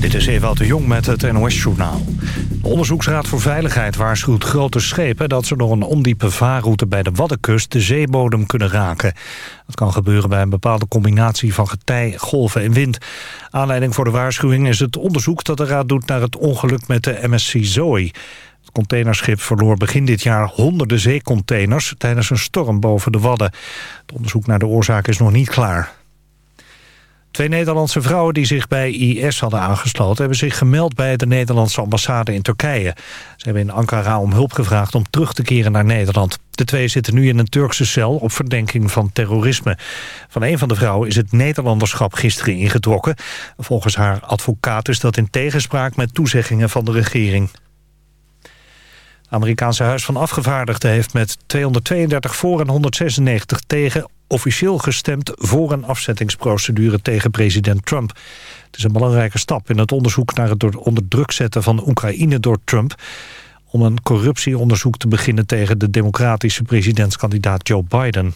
Dit is Ewout de Jong met het NOS-journaal. De Onderzoeksraad voor Veiligheid waarschuwt grote schepen... dat ze door een ondiepe vaarroute bij de Waddenkust de zeebodem kunnen raken. Dat kan gebeuren bij een bepaalde combinatie van getij, golven en wind. Aanleiding voor de waarschuwing is het onderzoek dat de raad doet... naar het ongeluk met de MSC Zoe. Het containerschip verloor begin dit jaar honderden zeecontainers... tijdens een storm boven de Wadden. Het onderzoek naar de oorzaak is nog niet klaar. Twee Nederlandse vrouwen die zich bij IS hadden aangesloten... hebben zich gemeld bij de Nederlandse ambassade in Turkije. Ze hebben in Ankara om hulp gevraagd om terug te keren naar Nederland. De twee zitten nu in een Turkse cel op verdenking van terrorisme. Van een van de vrouwen is het Nederlanderschap gisteren ingetrokken. Volgens haar advocaat is dat in tegenspraak met toezeggingen van de regering. Amerikaanse Huis van Afgevaardigden heeft met 232 voor en 196 tegen officieel gestemd voor een afzettingsprocedure tegen president Trump. Het is een belangrijke stap in het onderzoek naar het onder druk zetten van Oekraïne door Trump om een corruptieonderzoek te beginnen tegen de democratische presidentskandidaat Joe Biden.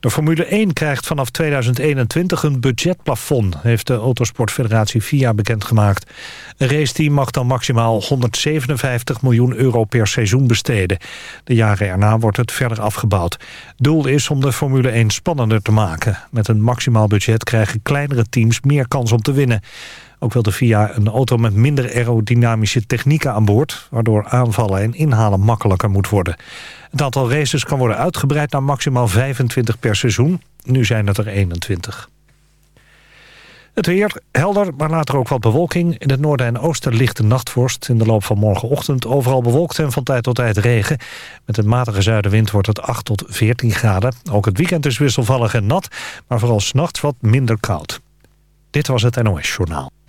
De Formule 1 krijgt vanaf 2021 een budgetplafond, heeft de Autosportfederatie FIA bekendgemaakt. Een raceteam mag dan maximaal 157 miljoen euro per seizoen besteden. De jaren erna wordt het verder afgebouwd. Doel is om de Formule 1 spannender te maken. Met een maximaal budget krijgen kleinere teams meer kans om te winnen. Ook wil de FIA een auto met minder aerodynamische technieken aan boord... waardoor aanvallen en inhalen makkelijker moet worden. Het aantal races kan worden uitgebreid naar maximaal 25 per seizoen. Nu zijn het er 21. Het weer helder, maar later ook wat bewolking. In het noorden en oosten lichte nachtvorst. In de loop van morgenochtend overal bewolkt en van tijd tot tijd regen. Met een matige zuidenwind wordt het 8 tot 14 graden. Ook het weekend is wisselvallig en nat, maar vooral s'nachts wat minder koud. Dit was het NOS Journaal.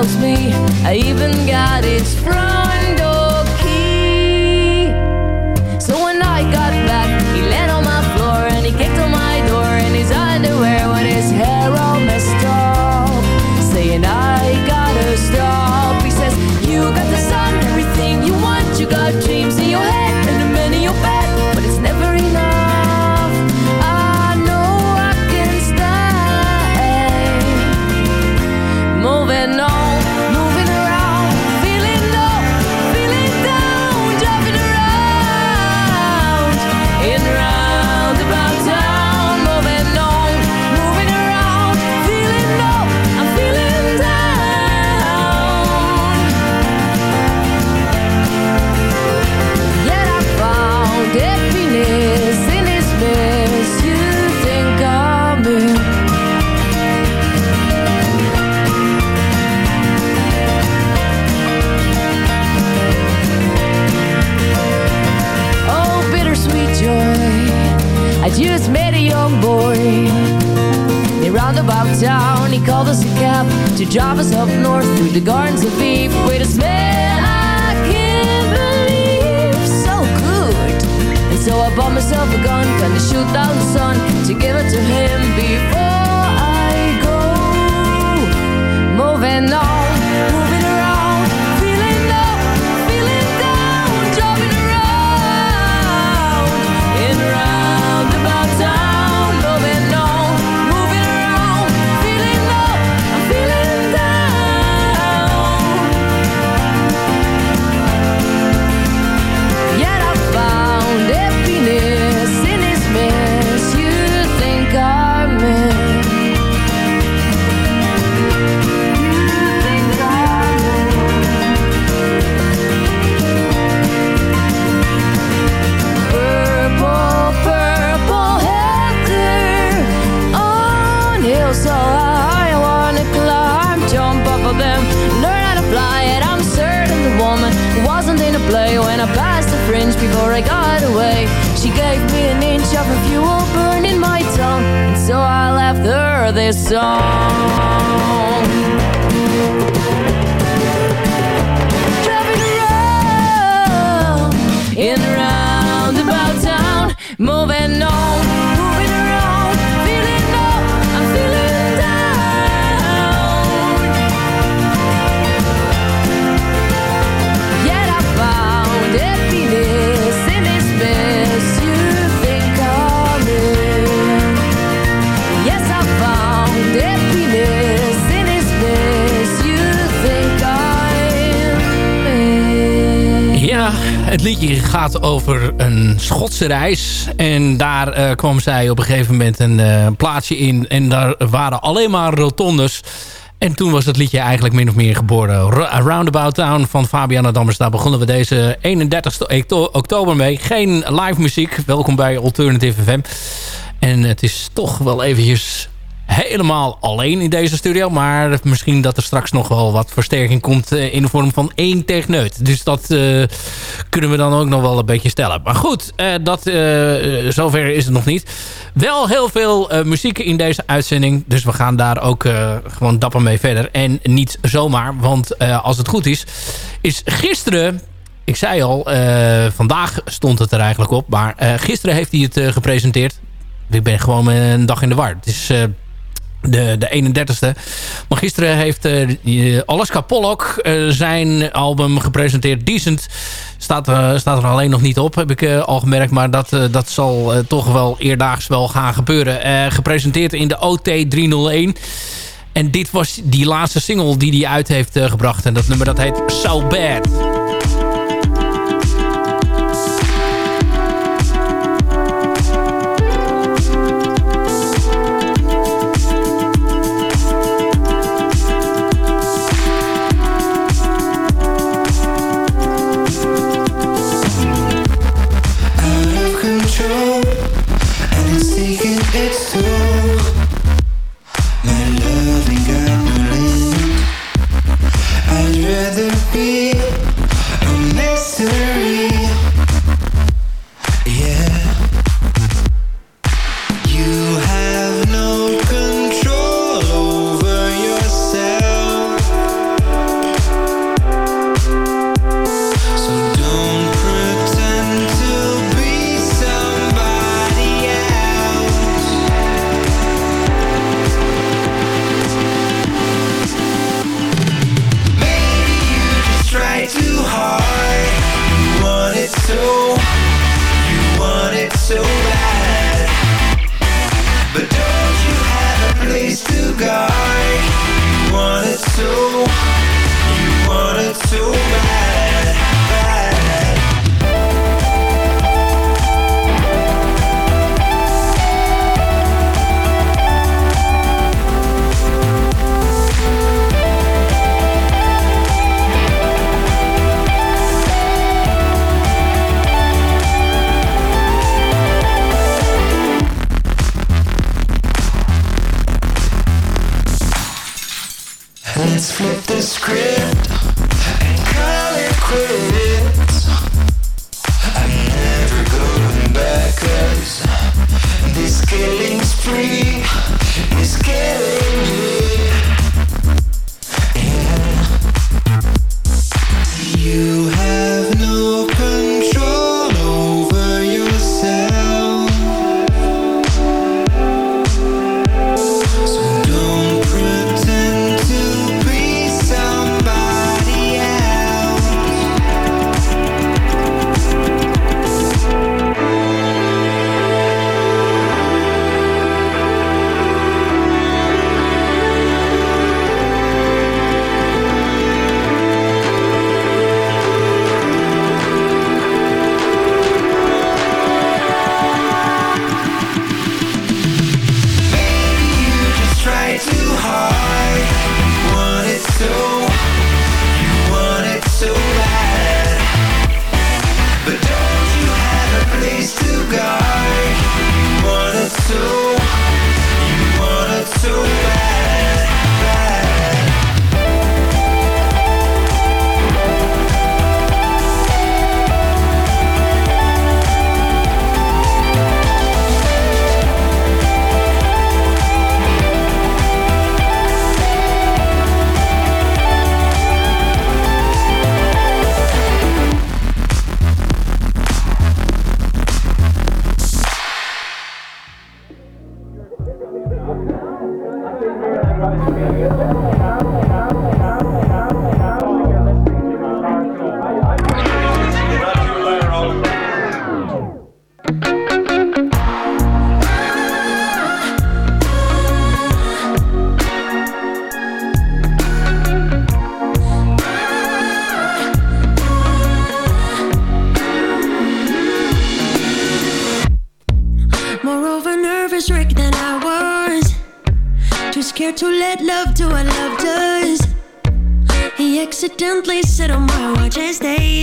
I even got his front liedje gaat over een Schotse reis. En daar eh, kwam zij op een gegeven moment een eh, plaatsje in. En daar waren alleen maar rotondes. En toen was het liedje eigenlijk min of meer geboren. Ro- Roundabout Town van Fabiana Dammers. Daar begonnen we deze 31 octo- oktober mee. Geen live muziek. Welkom bij Alternative FM. En het is toch wel eventjes helemaal alleen in deze studio. Maar misschien dat er straks nog wel wat versterking komt eh, in de vorm van één techneut. Dus dat eh, kunnen we dan ook nog wel een beetje stellen. Maar goed, eh, dat, zover is het nog niet. Wel heel veel muziek in deze uitzending. Dus we gaan daar ook gewoon dapper mee verder. En niet zomaar, want als het goed is... is gisteren ik zei al, vandaag stond het er eigenlijk op. Maar gisteren heeft hij het gepresenteerd. Ik ben gewoon een dag in de war. Het is de, de 31ste. Maar gisteren heeft die Alaska Pollock eh, zijn album gepresenteerd. Decent staat, staat er alleen nog niet op, heb ik al gemerkt. Maar dat, dat zal toch wel eerdaags wel gaan gebeuren. Gepresenteerd in de OT 301. En dit was die laatste single die hij uit heeft gebracht. En dat nummer dat heet So Bad.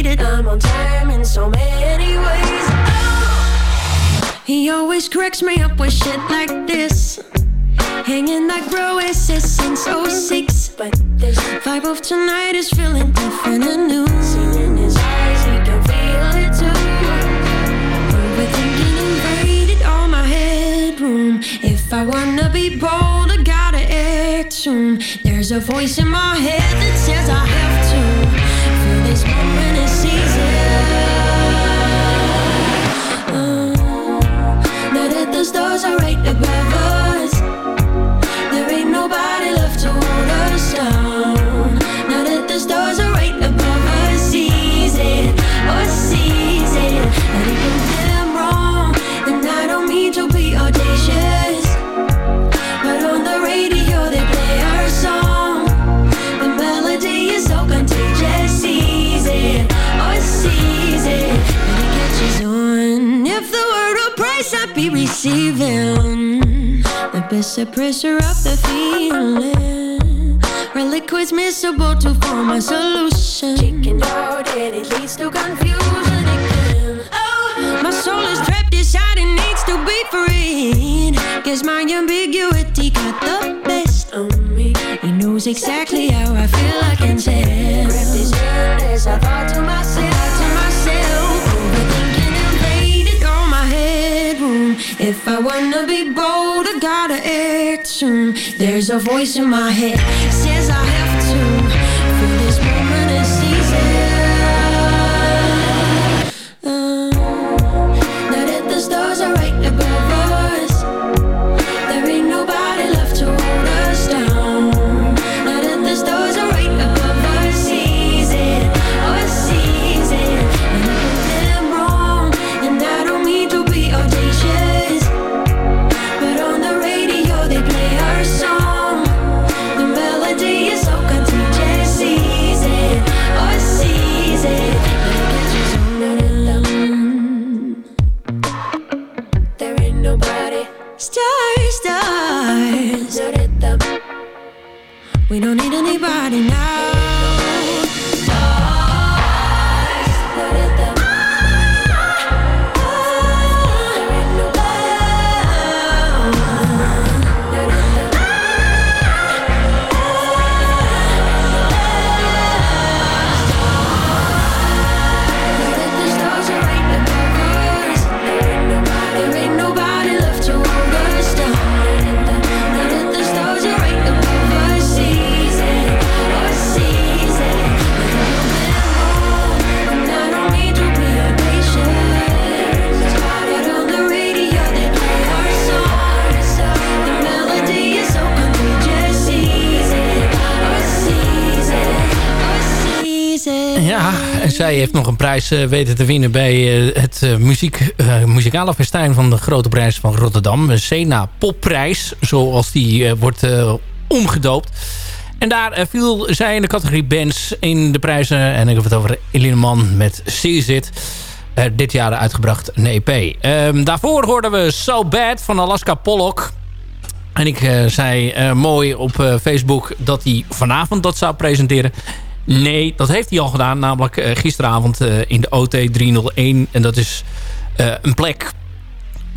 Dated. I'm on time in so many ways. Oh. He always cracks me up with shit like this. Hanging like Roesis since 06. But this vibe of tonight is feeling different and new. Seen in his eyes, he can feel it too. Overthinking invaded all my headroom. If I wanna be bold, I gotta act soon. There's a voice in my head that says I have the stars are right above us, best suppressor of the feeling. Reliquids miscible to form a solution. Chicken out and it leads to confusion again. Oh, my soul is trapped inside and needs to be freed. Guess my ambiguity got the best of me. He knows exactly how I feel, I can tell. Grab this hand as I thought to myself, to myself. Overthinking all my headroom. If I wanna be bold, I gotta act soon. There's a voice in my head says I have to heeft nog een prijs eh, weten te winnen bij eh, het eh, muziek, muzikale festijn van de Grote Prijs van Rotterdam. Een Sena Popprijs, zoals die wordt omgedoopt. En daar viel zij in de categorie bands in de prijzen. En ik heb het over Eline Man met C-Zit. Eh, dit jaar uitgebracht een EP. Ehm, daarvoor hoorden we So Bad van Alaska Pollock. En ik zei eh, mooi op Facebook dat hij vanavond dat zou presenteren. Nee, dat heeft hij al gedaan. Namelijk eh, gisteravond eh, in de OT 301. En dat is eh, een plek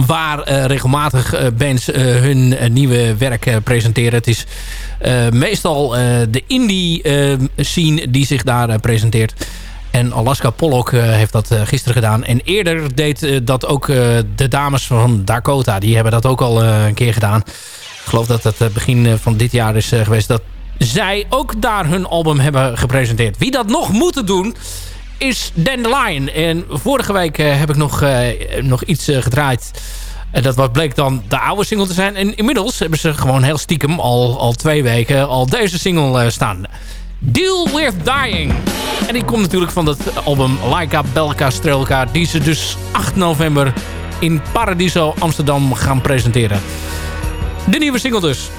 waar regelmatig bands hun nieuwe werk presenteren. Het is meestal de indie scene die zich daar presenteert. En Alaska Pollock heeft dat gisteren gedaan. En eerder deed dat ook de dames van Dakota. Die hebben dat ook al een keer gedaan. Ik geloof dat eh, begin van dit jaar is geweest... dat zij ook daar hun album hebben gepresenteerd. Wie dat nog moeten doen is Dandelion. En vorige week eh, heb ik nog, eh, nog iets eh, gedraaid. En dat wat bleek dan de oude single te zijn. En inmiddels hebben ze gewoon heel stiekem al, al twee weken al deze single staan. Deal With Dying. En die komt natuurlijk van dat album Laika Belka Strelka. Die ze dus 8 november in Paradiso Amsterdam gaan presenteren. De nieuwe single dus.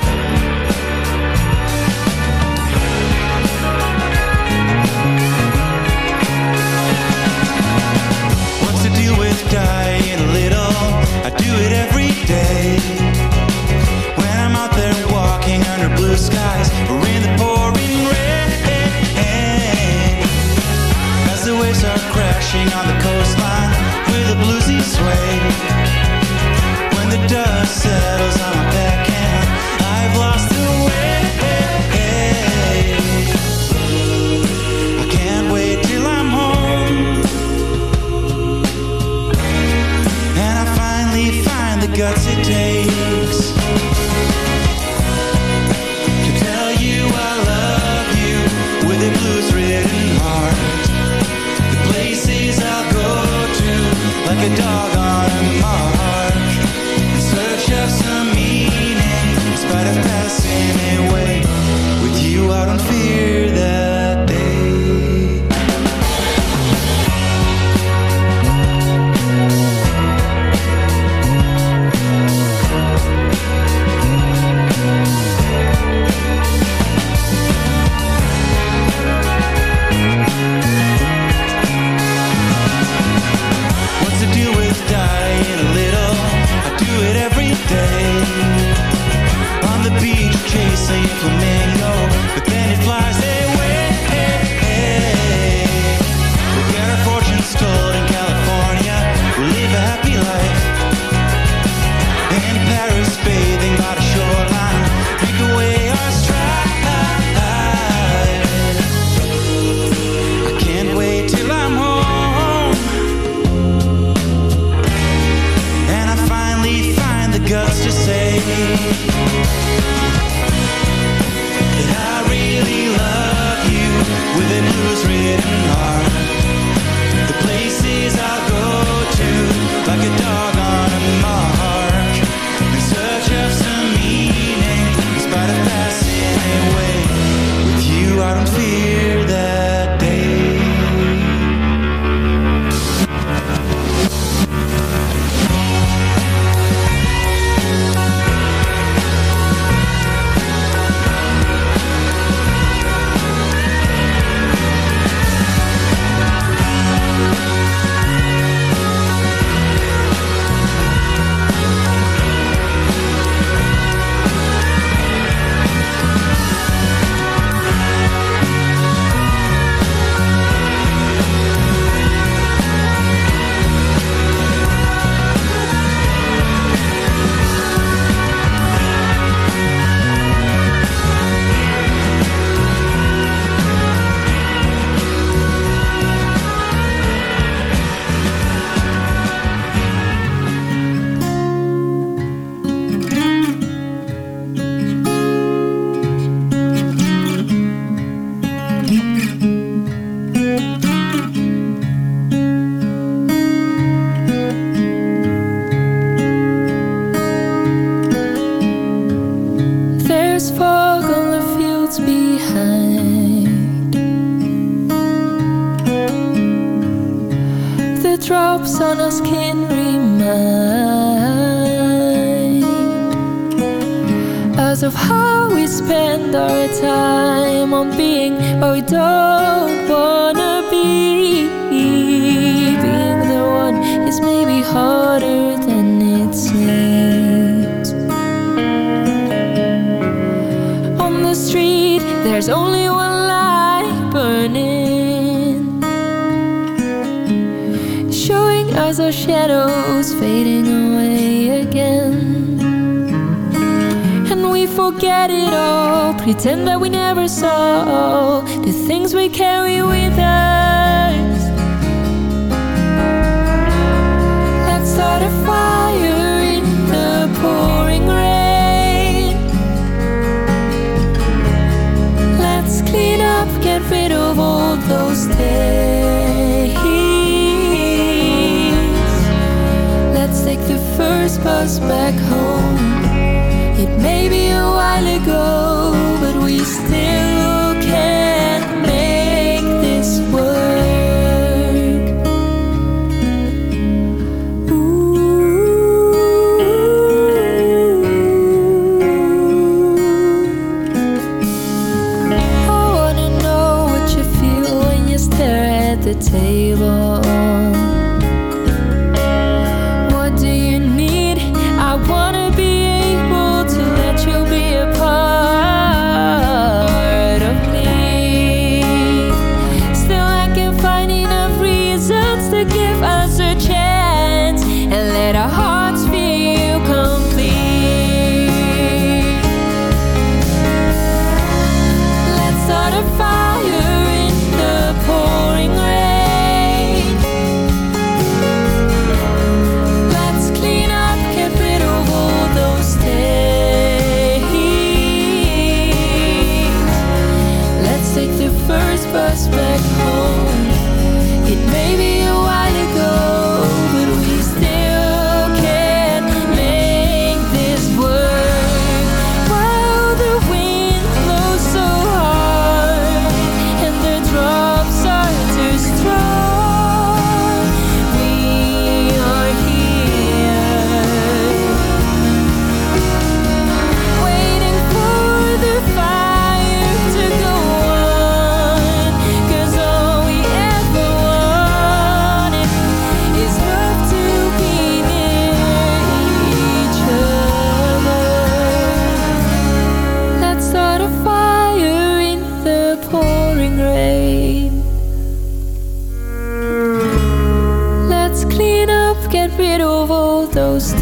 All those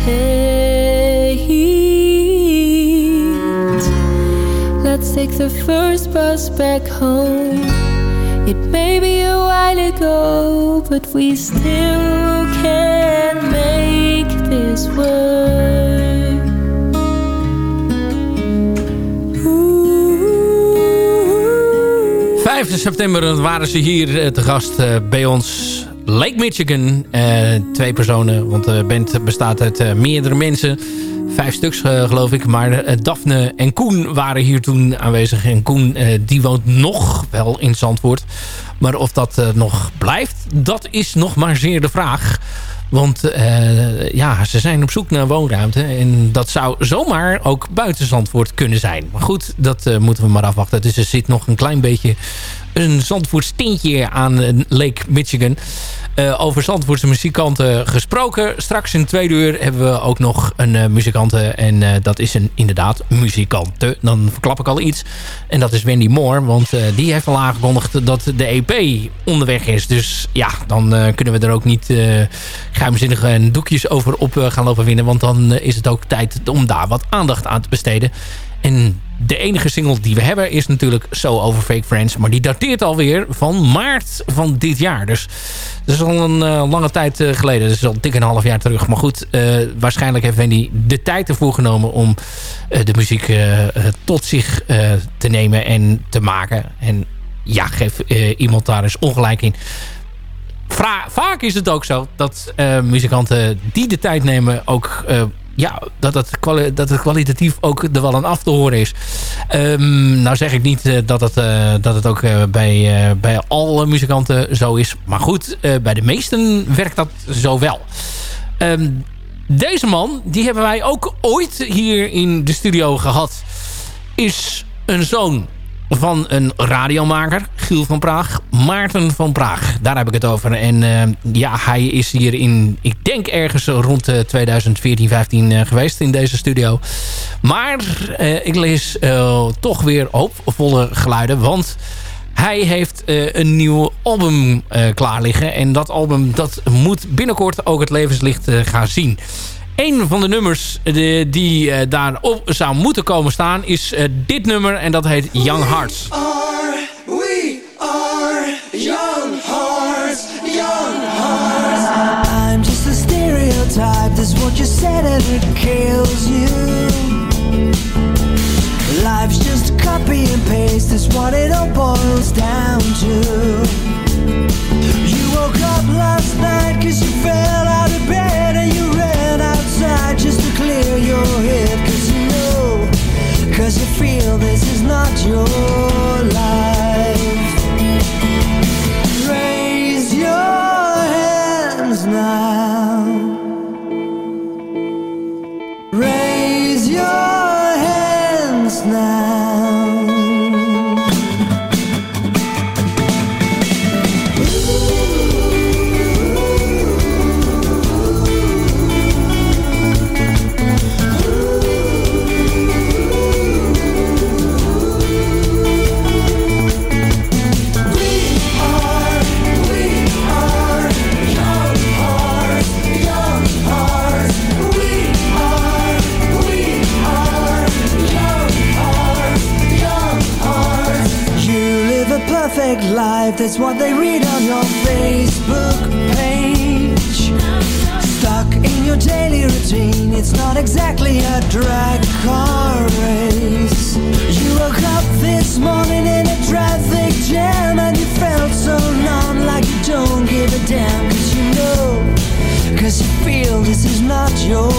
Let's take the first bus back home. It may be a while ago, but we still can make this work. 5 september waren ze hier eh, te gast eh, bij ons. Lake Michigan. Eh, twee personen, want de band bestaat uit eh, meerdere mensen. Vijf stuks eh, geloof ik. Maar eh, Daphne en Koen waren hier toen aanwezig. En Koen eh, die woont nog wel in Zandvoort. Maar of dat eh, nog blijft, dat is nog maar zeer de vraag. Want eh, ja, ze zijn op zoek naar woonruimte. En dat zou zomaar ook buiten Zandvoort kunnen zijn. Maar goed, dat eh, moeten we maar afwachten. Dus er zit nog een klein beetje een Zandvoorts tintje aan eh, Lake Michigan. Eh, over Zandvoortse muzikanten gesproken. Straks in twee uur hebben we ook nog een uh, muzikante. En dat is een inderdaad muzikante. Dan verklap ik al iets. En dat is Wendy Moore. Want die heeft al aangekondigd dat de EP onderweg is. Dus ja, dan kunnen we er ook niet geheimzinnige doekjes over op gaan lopen winnen. Want dan is het ook tijd om daar wat aandacht aan te besteden. En de enige single die we hebben is natuurlijk So Over Fake Friends. Maar die dateert alweer van maart van dit jaar. Dus dat is al een uh, lange tijd uh, geleden. Dat is al dik een half jaar terug. Maar goed, uh, waarschijnlijk heeft Wendy de tijd ervoor genomen... om de muziek tot zich te nemen en te maken. En ja, geef iemand daar eens ongelijk in. Vaak is het ook zo dat muzikanten die de tijd nemen... ook ja, dat het, dat het kwalitatief ook er wel aan af te horen is. Um, nou zeg ik niet uh, dat, het, uh, dat het ook uh, bij, bij alle muzikanten zo is. Maar goed, bij de meesten werkt dat zo wel. Um, deze man, die hebben wij ook ooit hier in de studio gehad. Is een zoon van een radiomaker, Giel van Praag, Maarten van Praag. Daar heb ik het over. En uh, ja, hij is hier in, ik denk ergens rond uh, 2014, 15 uh, geweest in deze studio. Maar uh, ik lees toch weer hoopvolle geluiden, want hij heeft een nieuw album klaar liggen. En dat album dat moet binnenkort ook het levenslicht gaan zien. Een van de nummers de, die uh, daarop zou moeten komen staan is uh, dit nummer en dat heet Young Hearts. We are, we are young hearts, young hearts. I'm just a stereotype, that's what you said and it kills you. Life's just copy and paste, that's what it all boils down to. You woke up last night cause you fell out of bed and you outside just to clear your head. Cause you know, cause you feel this is not your life. Raise your hands now. Raise your hands now life, that's what they read on your Facebook page. Stuck in your daily routine, it's not exactly a drag car race. You woke up this morning in a traffic jam and you felt so numb like you don't give a damn. Cause you know, cause you feel this is not your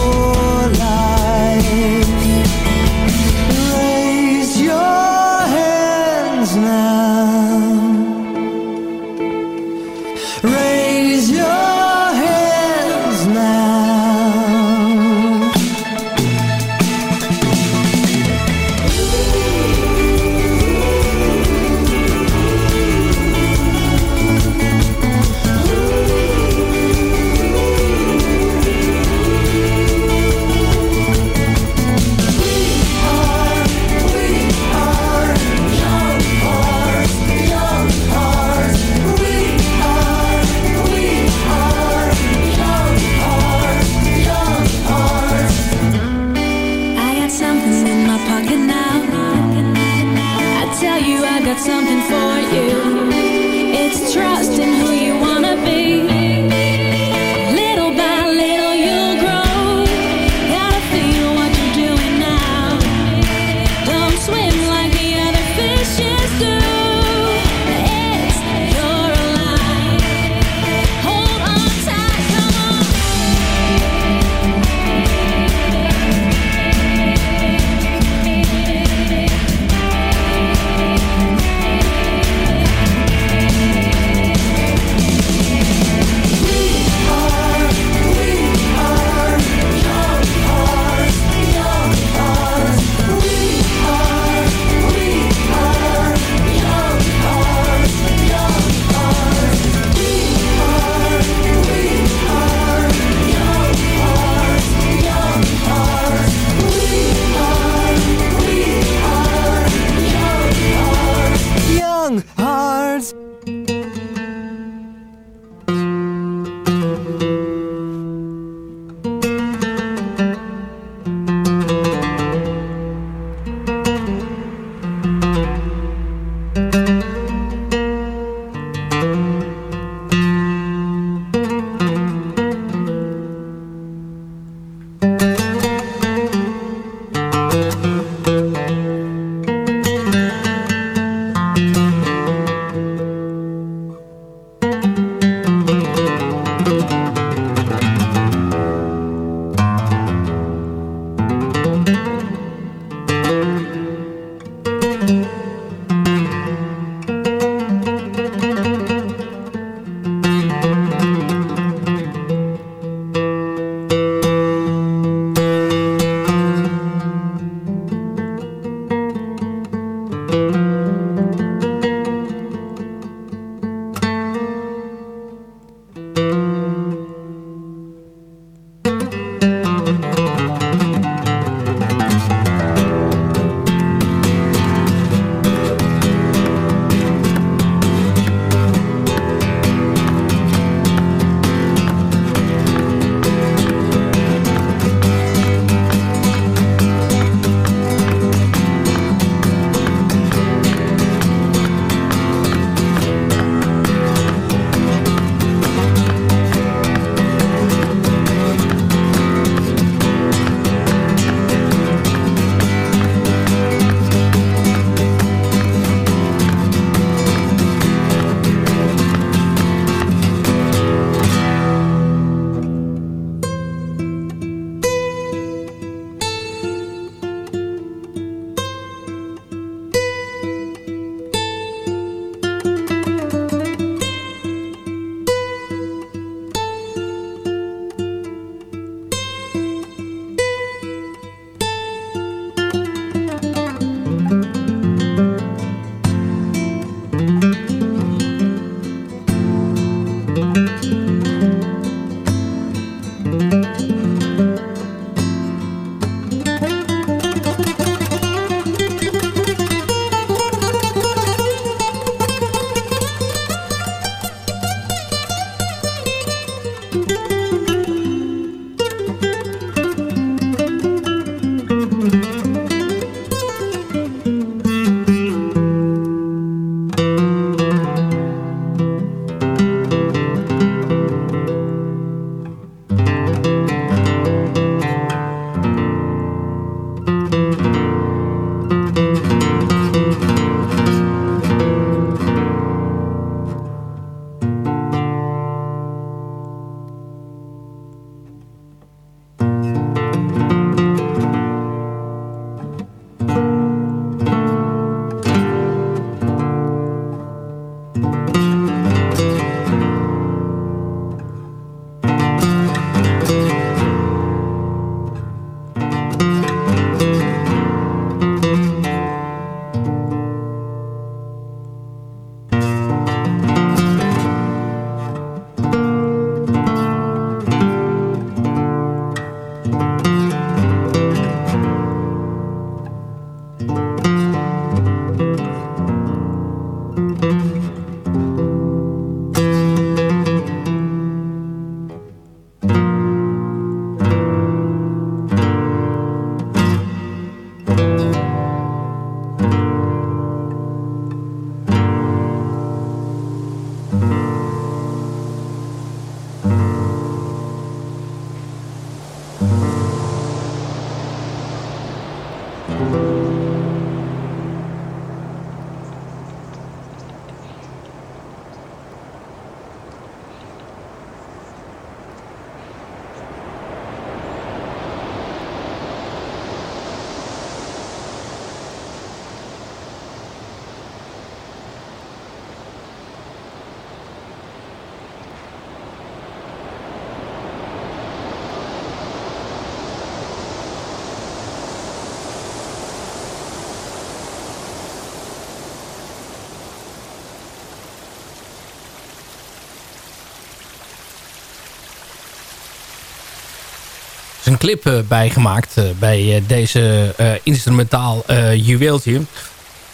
een clip eh, bij gemaakt eh, bij eh, deze eh, instrumentaal eh, juweeltje.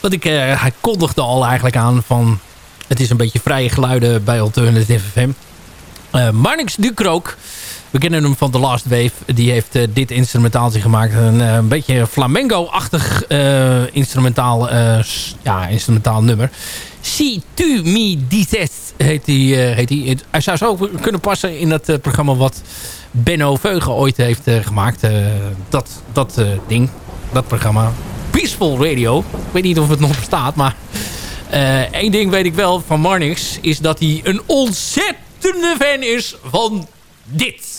Want ik, eh, hij kondigde al eigenlijk aan van... Het is een beetje vrije geluiden bij Alternative FM. Eh Marnix Dukrook, we kennen hem van The Last Wave. Die heeft eh, dit instrumentaaltje gemaakt. Een, eh, beetje flamengo-achtig eh, instrumentaal, eh, ja, instrumentaal nummer. Si tu mi dices heet die, eh, heet die. Hij zou zo kunnen passen in dat eh, programma wat Benno Veugen ooit heeft eh, gemaakt. Dat dat ding, dat programma. Peaceful Radio. Ik weet niet of het nog bestaat, maar... Eén ding weet ik wel van Marnix... is dat hij een ontzettende fan is van dit.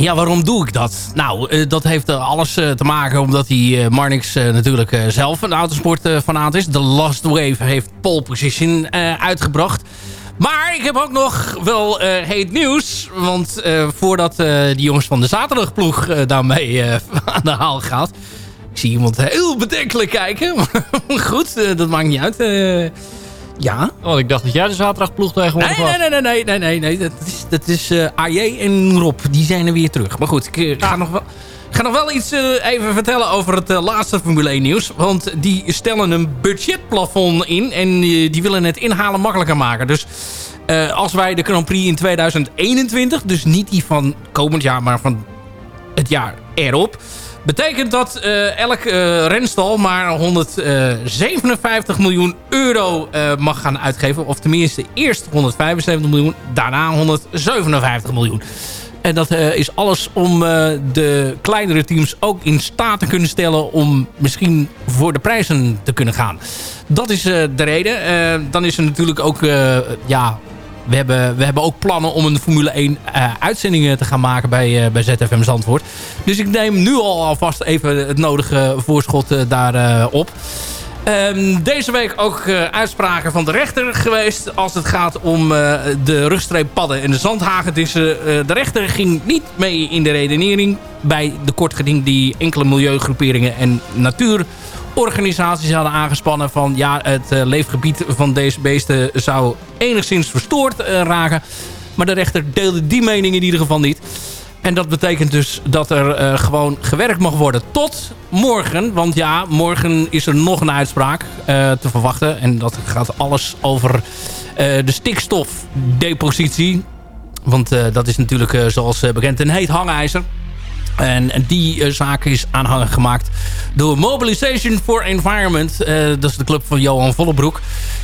Ja, waarom doe ik dat? Nou, eh, dat heeft eh, alles eh, te maken omdat eh, Marnix natuurlijk zelf een autosport eh, fanaat is. The Last Wave heeft pole position uitgebracht. Maar ik heb ook nog wel heet nieuws. Want voordat eh die jongens van de zaterdagploeg daarmee aan de haal gaat... Ik zie iemand heel bedenkelijk kijken. Maar goed, dat maakt niet uit. Ja. Oh, ik dacht dat jij de zaterdagploeg tegenwoordig Nee, was. nee, nee, nee, nee, nee, nee. Dat is, dat is eh, AJ en Rob. Die zijn er weer terug. Maar goed, ik eh, ga, nog wel, ga nog wel iets eh, even vertellen over het laatste Formule 1 nieuws. Want die stellen een budgetplafond in. En die willen het inhalen makkelijker maken. Dus als wij de Grand Prix in 2021, dus niet die van komend jaar, maar van het jaar erop. Betekent dat eh, elk eh, renstal maar 157 miljoen euro eh, mag gaan uitgeven. Of tenminste eerst 175 miljoen, daarna 157 miljoen. En dat is alles om de kleinere teams ook in staat te kunnen stellen... om misschien voor de prijzen te kunnen gaan. Dat is de reden. Dan is er natuurlijk ook... ja, we hebben, we hebben ook plannen om een Formule 1 eh, uitzending te gaan maken bij, eh, bij ZFM Zandvoort. Dus ik neem nu al alvast even het nodige voorschot eh, daarop. Ehm, deze week ook eh, uitspraken van de rechter geweest als het gaat om eh, de rugstreeppadden en de zandhagedissen. Eh, de rechter ging niet mee in de redenering bij de kortgeding die enkele milieugroeperingen en natuurorganisaties hadden aangespannen van ja, het eh, leefgebied van deze beesten zou enigszins verstoord eh, raken. Maar de rechter deelde die mening in ieder geval niet. En dat betekent dus dat er eh, gewoon gewerkt mag worden tot morgen. Want ja, morgen is er nog een uitspraak te verwachten. En dat gaat alles over de stikstofdepositie. Want dat is natuurlijk zoals bekend een heet hangijzer. En die eh, zaak is aanhangig gemaakt door Mobilization for Environment. Eh, dat is de club van Johan Vollebroek.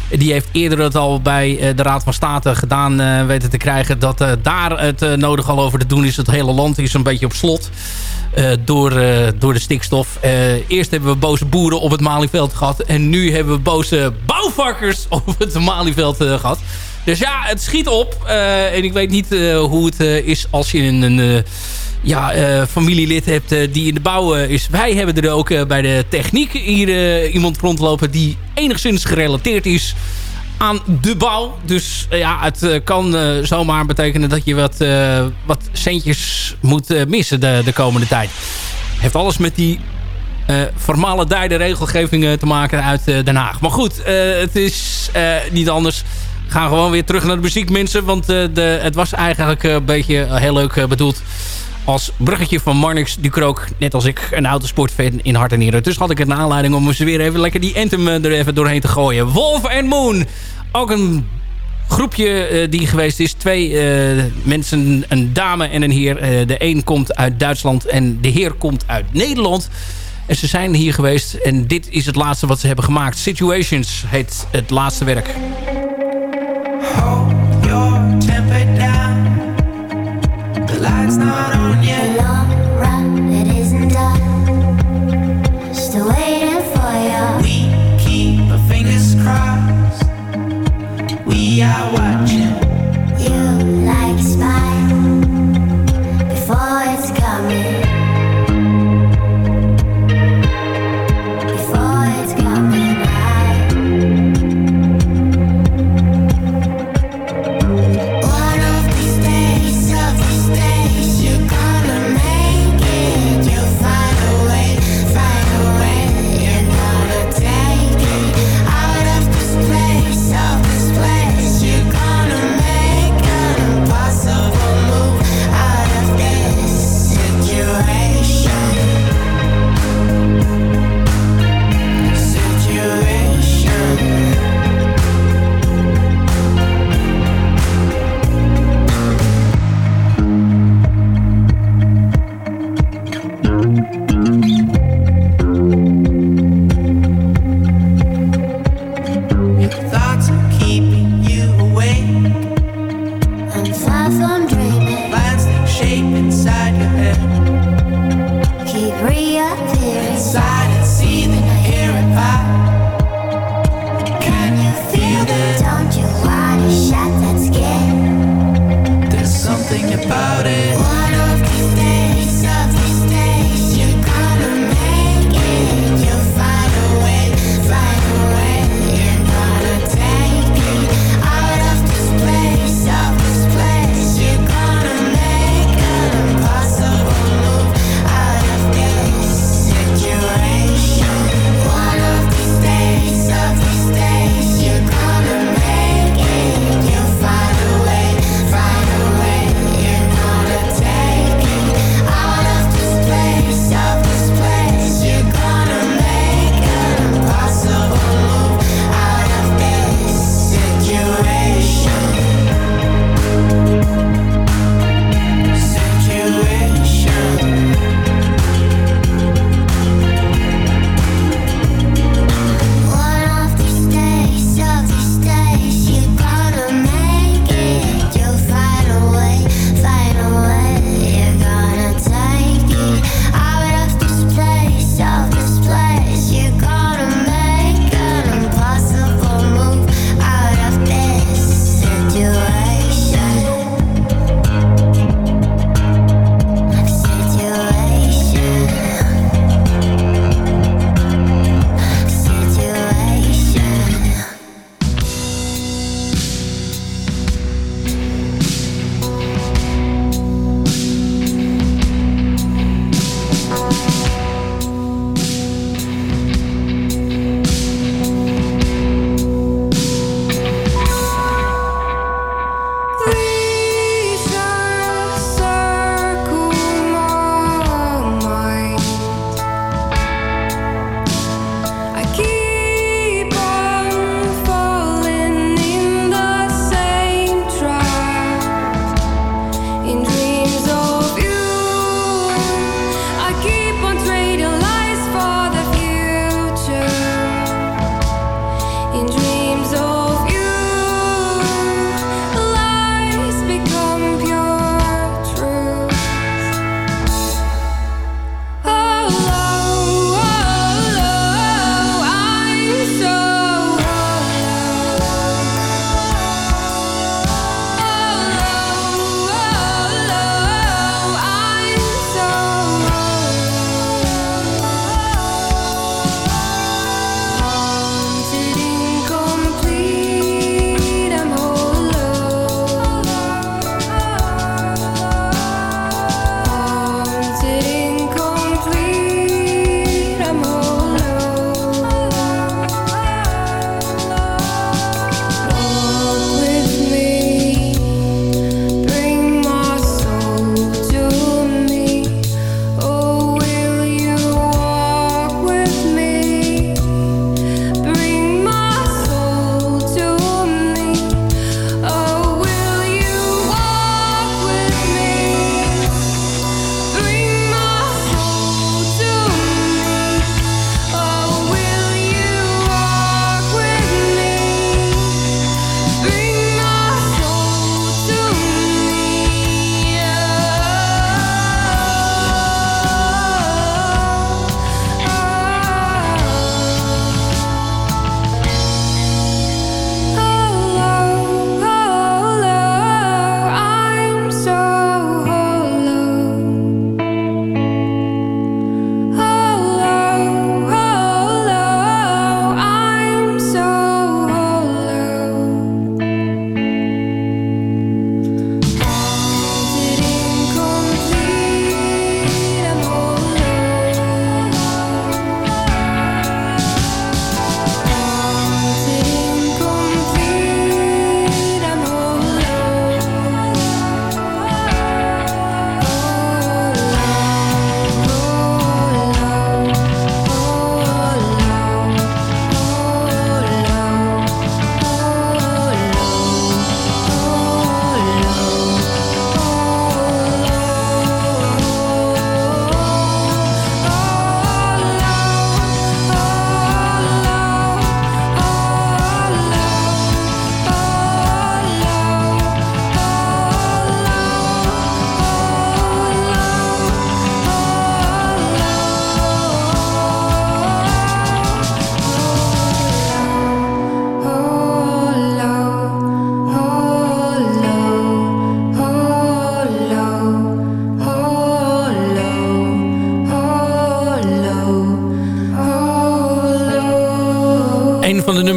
Die heeft eerder het al bij eh, de Raad van State gedaan weten te krijgen... dat daar het nodig al over te doen is. Het hele land is een beetje op slot door, door de stikstof. Eerst hebben we boze boeren op het Malieveld gehad. En nu hebben we boze bouwvakkers op het Malieveld eh, gehad. Dus ja, het schiet op. En ik weet niet hoe het is als je een... een ja, eh, familielid hebt eh, die in de bouw eh, is. Wij hebben er ook bij de techniek hier iemand rondlopen die enigszins gerelateerd is aan de bouw. Dus ja, het kan zomaar betekenen dat je wat, wat centjes moet missen de, de komende tijd. Heeft alles met die eh formale dijde regelgeving te maken uit Den Haag. Maar goed, het is niet anders. We gaan gewoon weer terug naar de muziek, mensen. Want de, het was eigenlijk een beetje heel leuk bedoeld als bruggetje van Marnix Ducrook. Net als ik een autosportfan in hart en nieren. Dus had ik het aanleiding om ze weer even lekker die anthem er even doorheen te gooien. Wolf and Moon. Ook een groepje eh, die geweest is. Twee eh, mensen, een dame en een heer. Eh, de een komt uit Duitsland en de heer komt uit Nederland. En ze zijn hier geweest en dit is het laatste wat ze hebben gemaakt. Situations heet het laatste werk. your temper down. The light's not We are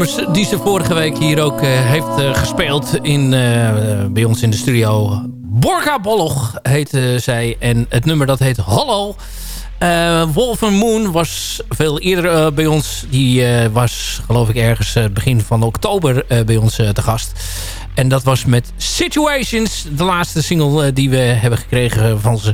die ze vorige week hier ook uh, heeft uh, gespeeld in, uh, bij ons in de studio. Borga Bolloch heette zij en het nummer dat heet Hallo. Wolfen Moon was veel eerder bij ons. Die was geloof ik ergens begin van oktober bij ons te gast. En dat was met Situations, de laatste single die we hebben gekregen van ze.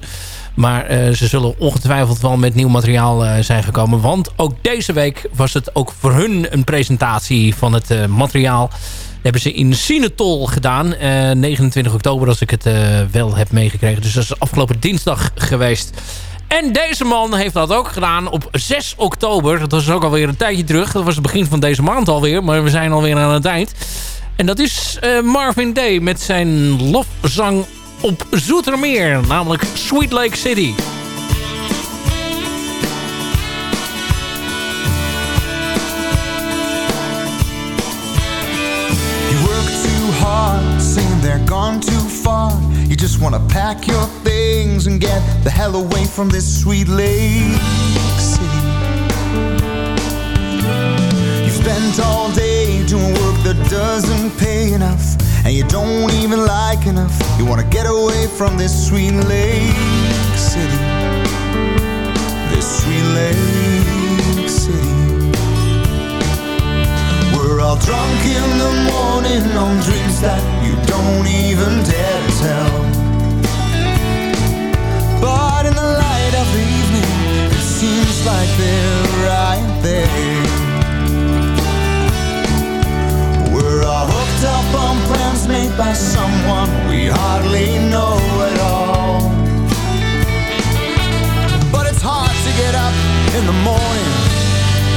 Maar uh, ze zullen ongetwijfeld wel met nieuw materiaal uh, zijn gekomen. Want ook deze week was het ook voor hun een presentatie van het uh, materiaal. Dat hebben ze in Sinetol gedaan. 29 oktober als ik het wel heb meegekregen. Dus dat is afgelopen dinsdag geweest. En deze man heeft dat ook gedaan op 6 oktober. Dat was ook alweer een tijdje terug. Dat was het begin van deze maand alweer. Maar we zijn alweer aan het eind. En dat is Marvin Day met zijn lofzang op Zoetermeer, namelijk Sweet Lake City. You work too hard, they're gone too far. You just wanna pack your things and get the hell away from this sweet lake city. You spent all day doing work that doesn't pay enough and you don't even like enough. You wanna get away from this sweet lake city. This sweet lake city. We're all drunk in the morning on dreams that you don't even dare to tell. But in the light of the evening, it seems like they're right there. Up on plans made by someone we hardly know at all. But it's hard to get up in the morning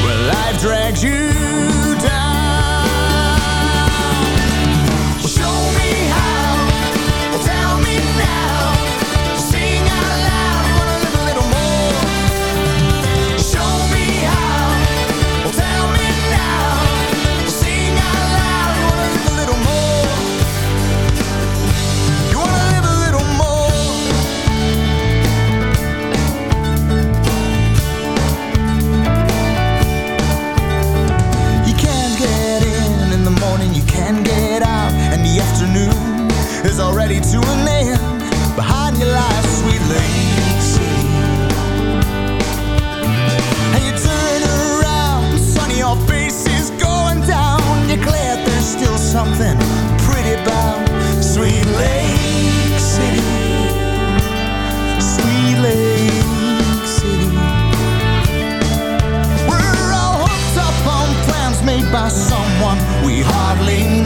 when life drags you already someone we hardly know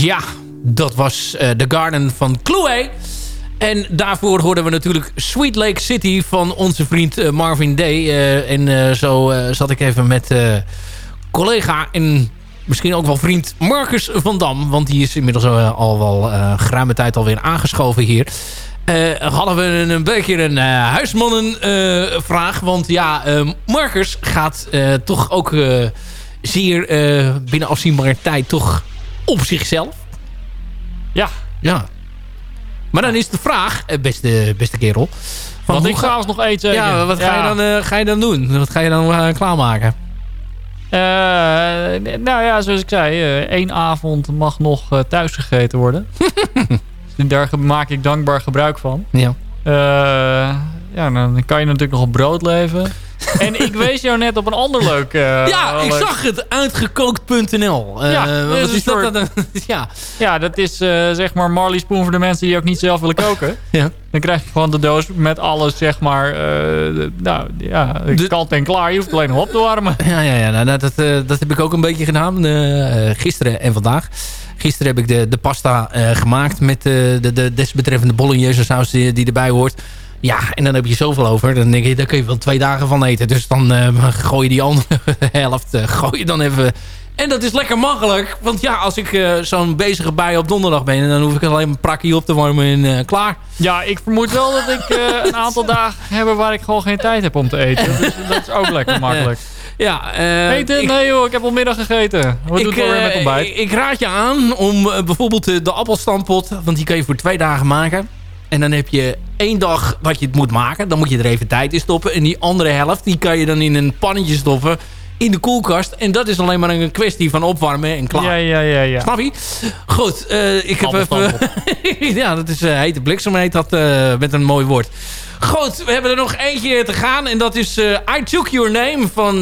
Ja, dat was uh, The Garden van Chloe. En daarvoor hoorden we natuurlijk Sweet Lake City van onze vriend uh, Marvin Day. Uh, en zo zat ik even met collega en misschien ook wel vriend Marcus van Dam. Want die is inmiddels al wel geruime tijd alweer aangeschoven hier. hadden we een beetje een huismannenvraag. want ja, Marcus gaat toch ook zeer binnen afzienbare tijd toch op zichzelf. Ja. Ja. Maar dan is de vraag, eh, beste, beste kerel. Van Want ik ga nog eten. Ja, wat Ga, je dan, uh, ga je dan doen? Wat ga je dan uh, klaarmaken? Nou ja, zoals ik zei, één avond mag nog thuis gegeten worden. dus daar maak ik dankbaar gebruik van. Ja. ja, dan kan je natuurlijk nog op brood leven. En ik wees jou net op een ander leuk... Uh, ja, ik zag het. Uitgekookt.nl. Uh, ja, wat is, dat ja. ja, dat is uh, zeg maar Marley Spoon voor de mensen die ook niet zelf willen koken. ja. Dan krijg je gewoon de doos met alles, zeg maar... nou, ja, de... kant en klaar. Je hoeft alleen nog op te warmen. Ja, ja, ja nou, dat, dat heb ik ook een beetje gedaan. gisteren en vandaag. Gisteren heb ik de, de pasta gemaakt met de, de desbetreffende bolognese saus die, die erbij hoort. Ja, en dan heb je zoveel over. Dan denk je, daar kun je wel twee dagen van eten. Dus dan uh, gooi je die andere helft uh, gooi je dan even... En dat is lekker makkelijk. Want ja, als ik uh, zo'n bezige bij op donderdag ben... dan hoef ik alleen een prakje op te warmen en klaar. Ja, ik vermoed wel dat ik een aantal dagen heb... waar ik gewoon geen tijd heb om te eten. Dus dat is ook lekker makkelijk. Ja, eten? nee joh, ik heb al middag gegeten. Wat ik, doe je alweer met ontbijt? Ik, ik raad je aan om bijvoorbeeld de appelstampot... want die kan je voor twee dagen maken en dan heb je één dag wat je het moet maken. Dan moet je er even tijd in stoppen. En die andere helft, die kan je dan in een pannetje stoppen in de koelkast. En dat is alleen maar een kwestie van opwarmen en klaar. Ja, ja, ja. ja. Snap je? Goed, uh, ik heb even... ja, dat is uh, hete bliksem, heet dat uh, met een mooi woord. Goed, we hebben er nog eentje te gaan. En dat is I Took Your Name van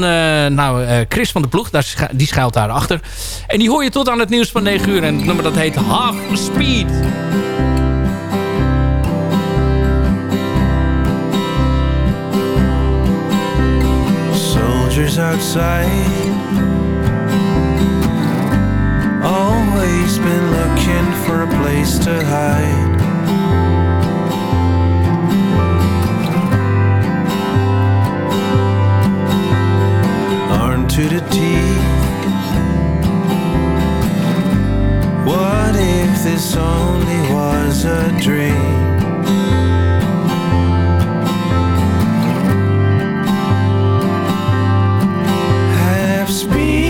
nou, Chris van de Ploeg. Daar schu die schuilt daarachter. En die hoor je tot aan het nieuws van 9 uur. En het nummer dat heet Half Speed. Soldiers outside. Always been looking for a place to hide. Armed to the teeth. What if this only was a dream? Speed Brookston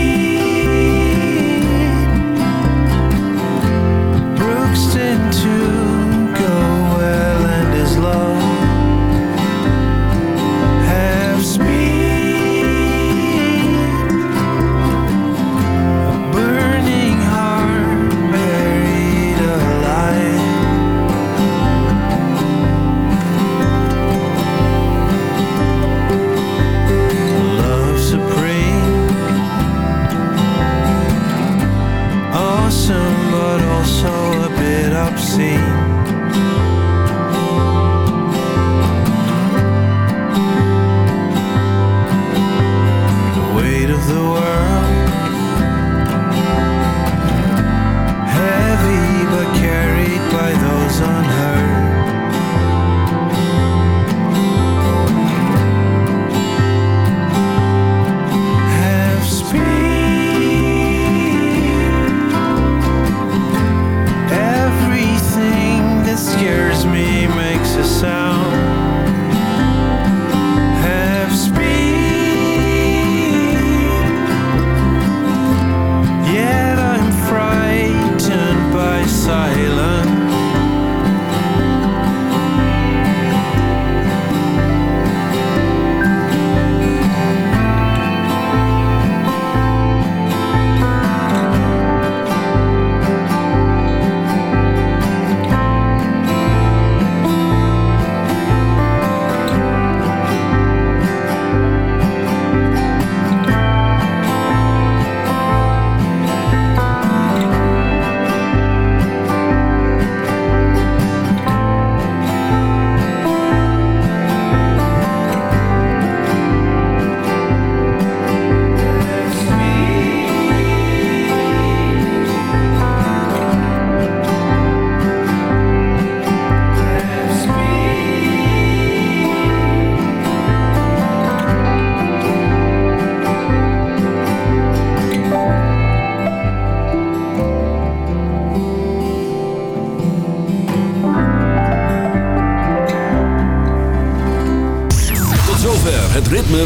see.